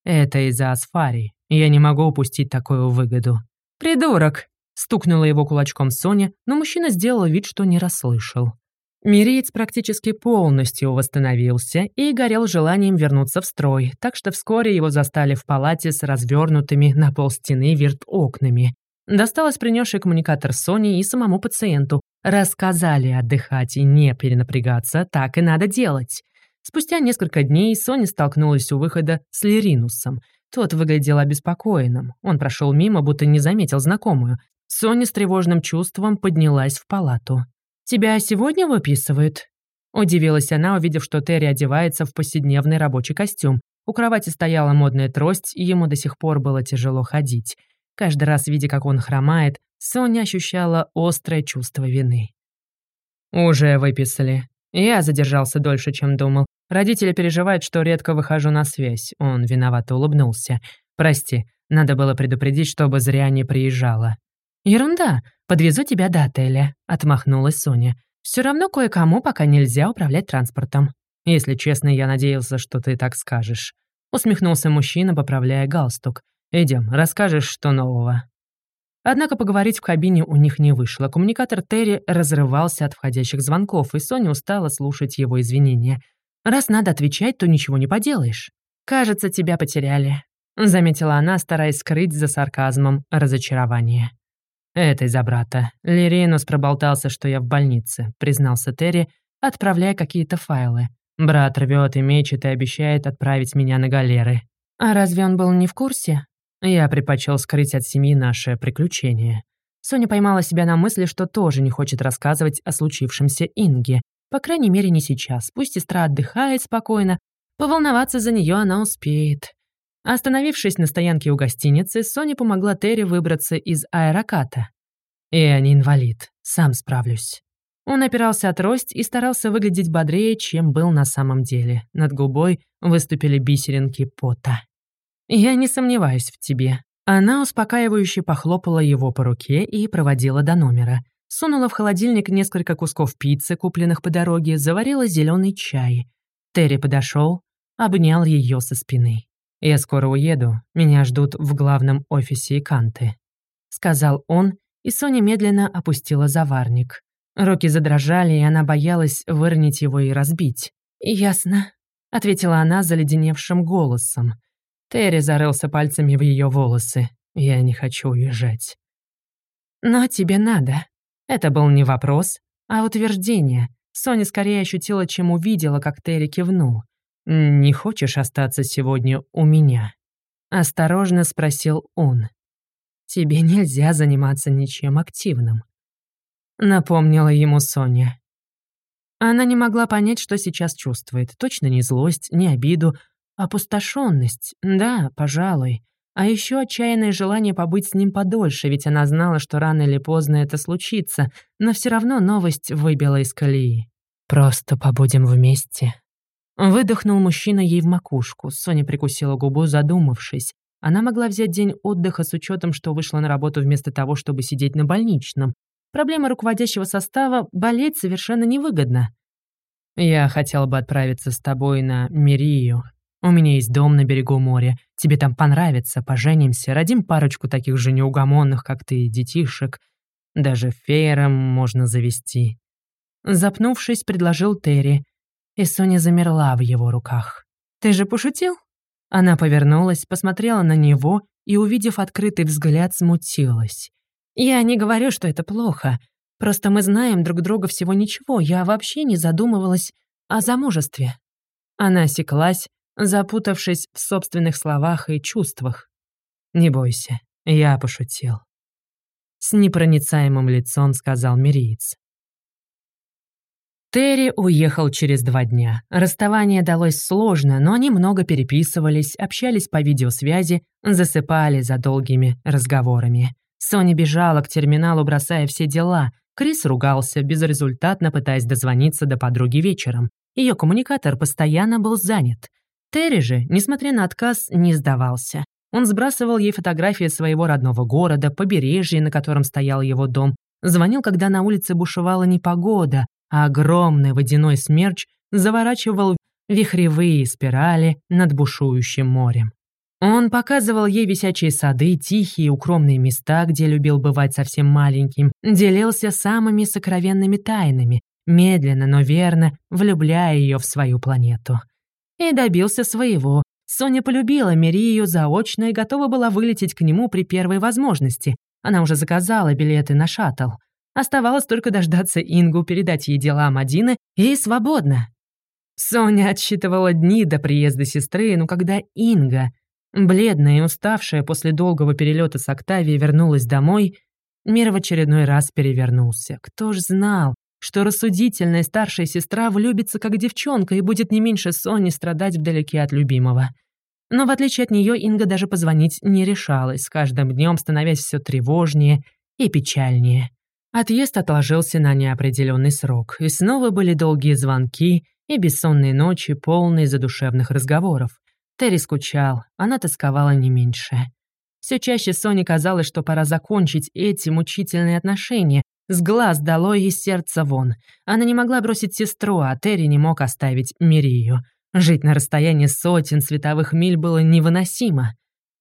Speaker 1: «Это из-за Асфари. Я не могу упустить такую выгоду». «Придурок!» — стукнула его кулачком Соня, но мужчина сделал вид, что не расслышал. Мириец практически полностью восстановился и горел желанием вернуться в строй, так что вскоре его застали в палате с развернутыми на пол стены вирт-окнами. Досталось принесший коммуникатор Сони и самому пациенту. Рассказали отдыхать и не перенапрягаться, так и надо делать. Спустя несколько дней Соня столкнулась у выхода с Леринусом. Тот выглядел обеспокоенным. Он прошел мимо, будто не заметил знакомую. Соня с тревожным чувством поднялась в палату. «Тебя сегодня выписывают?» Удивилась она, увидев, что Терри одевается в повседневный рабочий костюм. У кровати стояла модная трость, и ему до сих пор было тяжело ходить. Каждый раз, видя, как он хромает, Соня ощущала острое чувство вины. «Уже выписали. Я задержался дольше, чем думал. Родители переживают, что редко выхожу на связь». Он виновато улыбнулся. «Прости, надо было предупредить, чтобы зря не приезжала». «Ерунда. Подвезу тебя до отеля», — отмахнулась Соня. Все равно кое-кому пока нельзя управлять транспортом. Если честно, я надеялся, что ты так скажешь». Усмехнулся мужчина, поправляя галстук. Идем, расскажешь, что нового». Однако поговорить в кабине у них не вышло. Коммуникатор Терри разрывался от входящих звонков, и Соня устала слушать его извинения. «Раз надо отвечать, то ничего не поделаешь. Кажется, тебя потеряли», — заметила она, стараясь скрыть за сарказмом разочарование. «Это из-за брата. Лиринус проболтался, что я в больнице», — признался Терри, отправляя какие-то файлы. «Брат рвет и мечет и обещает отправить меня на галеры». «А разве он был не в курсе?» Я предпочел скрыть от семьи наше приключение. Соня поймала себя на мысли, что тоже не хочет рассказывать о случившемся Инге. По крайней мере, не сейчас. Пусть сестра отдыхает спокойно. Поволноваться за нее она успеет. Остановившись на стоянке у гостиницы, Соня помогла Терри выбраться из аэроката. «Я не инвалид, сам справлюсь».
Speaker 2: Он опирался о трость и старался выглядеть бодрее, чем был на самом деле. Над губой выступили бисеринки пота. «Я не сомневаюсь в тебе». Она успокаивающе похлопала его по руке и проводила до номера. Сунула в холодильник несколько кусков пиццы, купленных по дороге, заварила зеленый чай. Терри подошел, обнял ее со спины. «Я скоро уеду, меня ждут в главном офисе Иканты», — сказал он, и Соня медленно опустила заварник. Руки задрожали, и она боялась выронить его и разбить. «Ясно», — ответила она заледеневшим голосом. Терри зарылся пальцами в ее волосы. «Я не хочу уезжать». «Но тебе надо». Это был не вопрос, а утверждение. Соня скорее ощутила, чем увидела, как Терри кивнул. «Не хочешь остаться сегодня у меня?» Осторожно спросил он. «Тебе нельзя заниматься ничем активным напомнила ему Соня. Она не могла понять, что сейчас чувствует. Точно не злость, не обиду, опустошенность. Да, пожалуй. А еще отчаянное желание побыть с ним подольше, ведь она знала, что рано или поздно это случится, но все равно новость выбила из колеи. «Просто побудем вместе». Выдохнул мужчина ей в макушку. Соня прикусила губу, задумавшись. Она могла взять день отдыха с учетом, что вышла на работу вместо того, чтобы сидеть на больничном. Проблема руководящего состава — болеть совершенно невыгодно. Я хотел бы отправиться с тобой на Мирию. У меня есть дом на берегу моря. Тебе там понравится, поженимся, родим парочку таких же неугомонных, как ты, детишек. Даже феером можно завести». Запнувшись, предложил Терри, и Соня замерла в его руках. «Ты же пошутил?» Она повернулась, посмотрела на него и, увидев открытый взгляд, смутилась. Я не говорю, что это плохо. Просто мы знаем друг друга всего ничего. Я вообще не задумывалась о замужестве». Она осеклась, запутавшись в собственных словах и чувствах. «Не бойся, я пошутил». С непроницаемым лицом сказал Мириец. Терри уехал через два дня. Расставание далось сложно, но они много переписывались, общались по видеосвязи, засыпали за долгими разговорами. Соня бежала к терминалу, бросая все дела. Крис ругался, безрезультатно пытаясь дозвониться до подруги вечером. Ее коммуникатор постоянно был занят. Терри же, несмотря на отказ, не сдавался. Он сбрасывал ей фотографии своего родного города, побережья, на котором стоял его дом. Звонил, когда на улице бушевала непогода, а огромный водяной смерч заворачивал вихревые спирали над бушующим морем. Он показывал ей висячие сады, тихие укромные места, где любил бывать совсем маленьким, делился самыми сокровенными тайнами, медленно, но верно влюбляя ее в свою планету. И добился своего. Соня полюбила Мирию заочно и готова была вылететь к нему при первой возможности. Она уже заказала билеты на шаттл. Оставалось только дождаться Ингу, передать ей дела Мадины и свободно. Соня отсчитывала дни до приезда сестры, но когда Инга Бледная и уставшая после долгого перелета с Октавией вернулась домой, мир в очередной раз перевернулся. Кто ж знал, что рассудительная старшая сестра влюбится как девчонка и будет не меньше Сони страдать вдалеке от любимого. Но в отличие от нее Инга даже позвонить не решалась, с каждым днем становясь все тревожнее и печальнее. Отъезд отложился на неопределенный срок, и снова были долгие звонки и бессонные ночи, полные задушевных разговоров. Терри скучал, она тосковала не меньше. Все чаще Соне казалось, что пора закончить эти мучительные отношения. С глаз долой и сердца вон. Она не могла бросить сестру, а Терри не мог оставить Мирию. Жить на расстоянии сотен световых миль было невыносимо.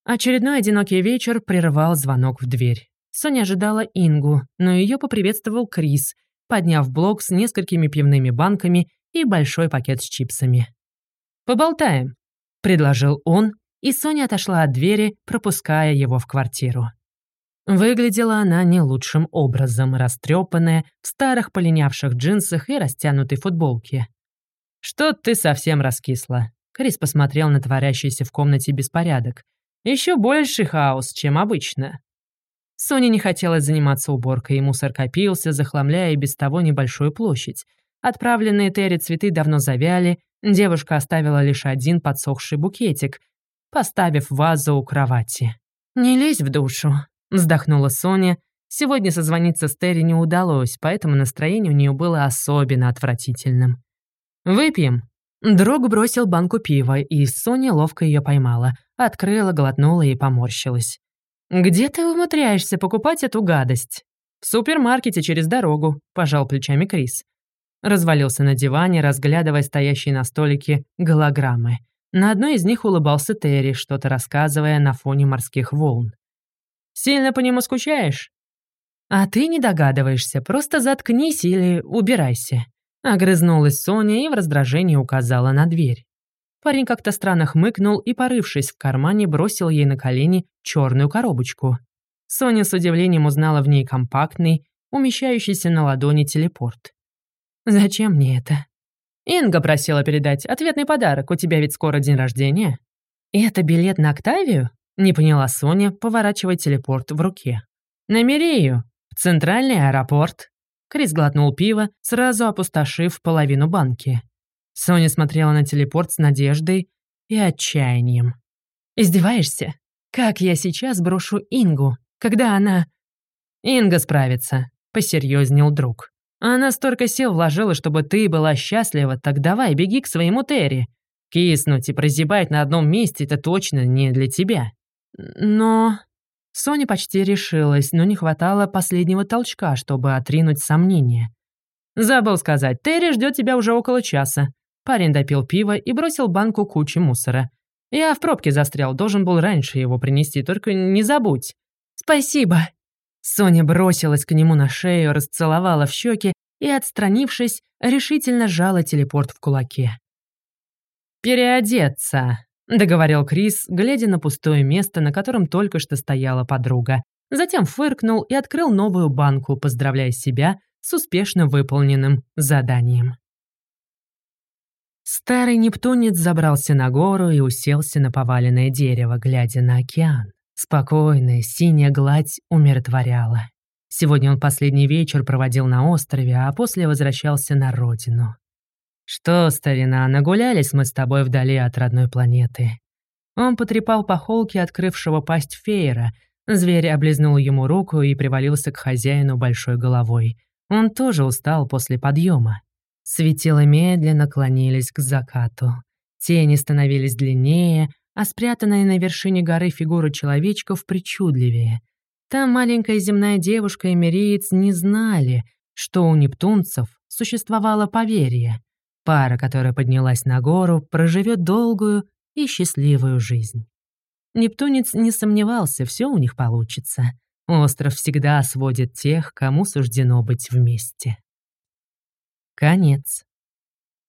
Speaker 2: Очередной одинокий вечер прервал звонок в дверь. Соня ожидала Ингу, но ее поприветствовал Крис, подняв блок с несколькими пивными банками и большой пакет с чипсами. «Поболтаем», — предложил он, и Соня отошла от двери, пропуская его в квартиру. Выглядела она не лучшим образом, растрепанная, в старых полинявших джинсах и растянутой футболке. «Что ты совсем раскисла?» Крис посмотрел на творящийся в комнате беспорядок. Еще больше хаос, чем обычно». Соня не хотела заниматься уборкой, и мусор копился, захламляя и без того небольшую площадь. Отправленные Терри цветы давно завяли, Девушка оставила лишь один подсохший букетик, поставив вазу у кровати. «Не лезь в душу», — вздохнула Соня Сегодня созвониться с Терри не удалось, поэтому настроение у нее было особенно отвратительным. «Выпьем?» Дрог бросил банку пива, и Соня ловко ее поймала, открыла, глотнула и поморщилась. «Где ты умудряешься покупать эту гадость?» «В супермаркете через дорогу», — пожал плечами Крис. Развалился на диване, разглядывая стоящие на столике голограммы. На одной из них улыбался Терри, что-то рассказывая на фоне морских волн. «Сильно по нему скучаешь?» «А ты не догадываешься, просто заткнись или убирайся». Огрызнулась Соня и в раздражении указала на дверь. Парень как-то странно хмыкнул и, порывшись в кармане, бросил ей на колени черную коробочку. Соня с удивлением узнала в ней компактный, умещающийся на ладони телепорт. «Зачем мне это?» «Инга просила передать ответный подарок, у тебя ведь скоро день рождения». «Это билет на Октавию?» — не поняла Соня, поворачивая телепорт в руке. «На Мирию, в центральный аэропорт». Крис глотнул пиво, сразу опустошив половину банки. Соня смотрела на телепорт с надеждой и отчаянием. «Издеваешься? Как я сейчас брошу Ингу? когда она...» «Инга справится», — посерьезнел друг. «Она столько сил вложила, чтобы ты была счастлива, так давай, беги к своему Терри. Киснуть и прозябать на одном месте — это точно не для тебя». «Но...» Соня почти решилась, но не хватало последнего толчка, чтобы отринуть сомнения. «Забыл сказать, Терри ждет тебя уже около часа». Парень допил пиво и бросил банку кучи мусора. «Я в пробке застрял, должен был раньше его принести, только не забудь». «Спасибо!» Соня бросилась к нему на шею, расцеловала в щеки и, отстранившись, решительно сжала телепорт в кулаке. «Переодеться», — договорил Крис, глядя на пустое место, на котором только что стояла подруга. Затем фыркнул и открыл новую банку, поздравляя себя с успешно выполненным заданием. Старый нептунец забрался на гору и уселся на поваленное дерево, глядя на океан. Спокойная, синяя гладь умиротворяла. Сегодня он последний вечер проводил на острове, а после возвращался на родину. «Что, старина, нагулялись мы с тобой вдали от родной планеты?» Он потрепал по холке открывшего пасть феера. Зверь облизнул ему руку и привалился к хозяину большой головой. Он тоже устал после подъема. Светила медленно клонились к закату. Тени становились длиннее, а спрятанная на вершине горы фигура человечков причудливее. Там маленькая земная девушка и мириец не знали, что у нептунцев существовало поверье. Пара, которая поднялась на гору, проживет долгую и счастливую жизнь. Нептунец не сомневался, все у них получится. Остров всегда сводит тех, кому суждено быть вместе. Конец.